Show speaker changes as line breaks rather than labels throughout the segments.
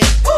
it.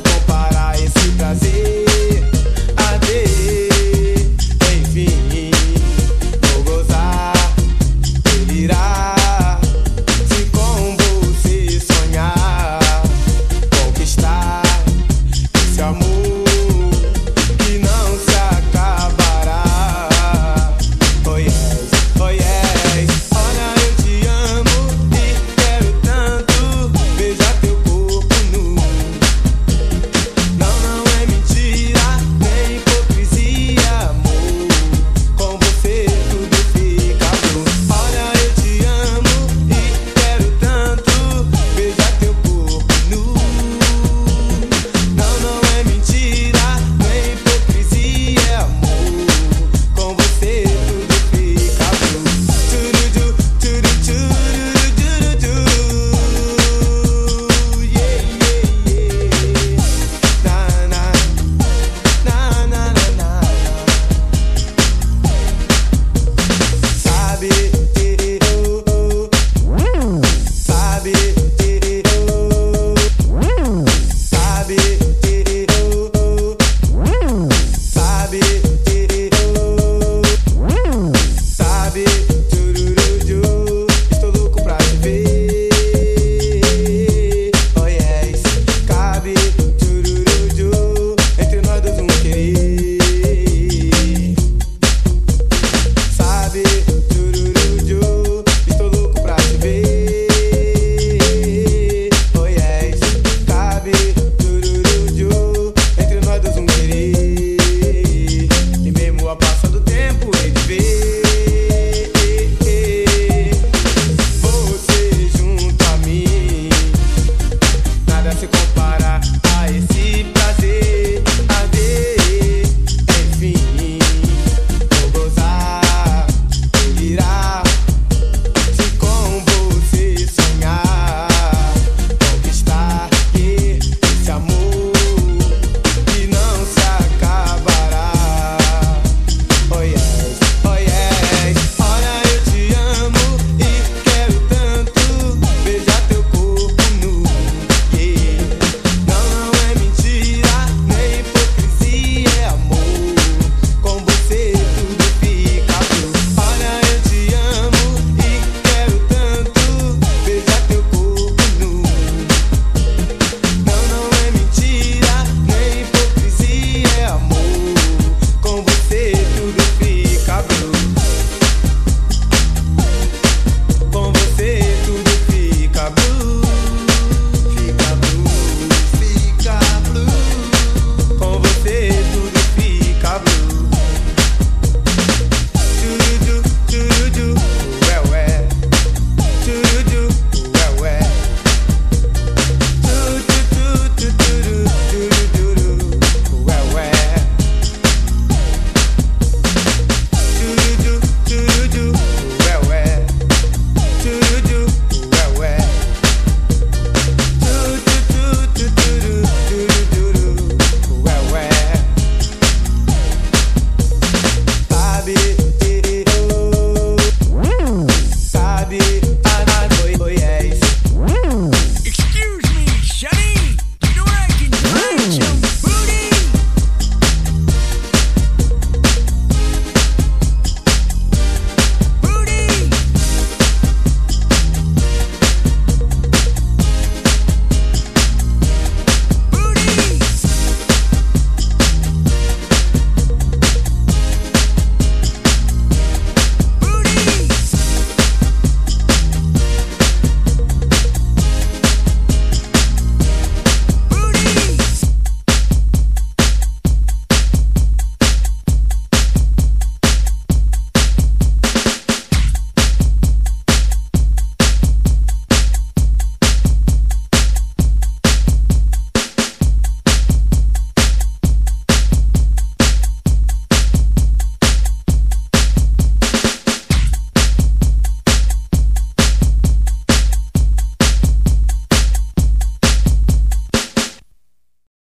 se comparar a esse prazer.